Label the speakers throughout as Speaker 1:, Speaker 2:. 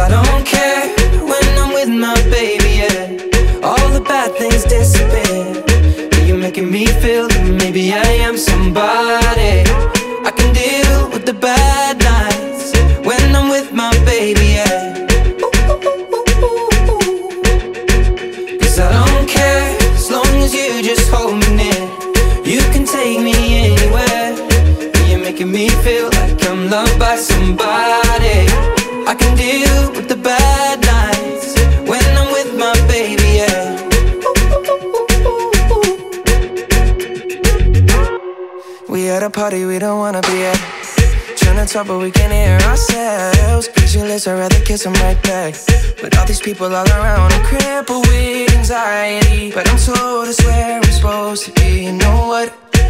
Speaker 1: I don't care when I'm with my baby, yeah. All the bad things disappear. You're making me feel that maybe I am somebody. I can deal with the bad nights when I'm with my baby, yeah. Cause I don't care as long as you just hold me near. You can take me anywhere. You're making me feel like I'm loved by somebody. I can deal with the bad nights when I'm with my baby, yeah. We at a party we don't wanna be at. Tryna talk, but we can't hear ourselves. Pictureless, I'd rather kiss them right back. But all these people all around, I'm crippled with anxiety. But I'm told it's where I'm supposed to be. You know what?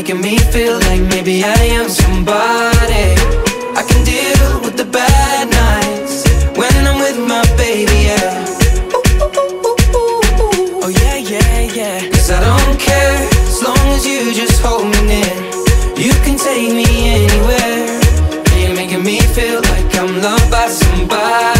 Speaker 1: Making me feel like maybe I am somebody. I can deal with the bad nights when I'm with my baby, yeah. Oh yeah, yeah, yeah. Cause I don't care as long as you just hold me near. You can take me anywhere. You're making me feel like I'm loved by somebody.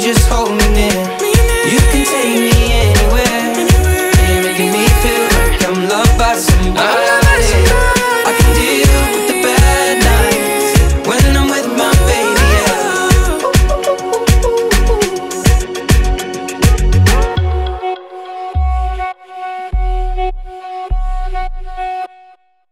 Speaker 1: just hold me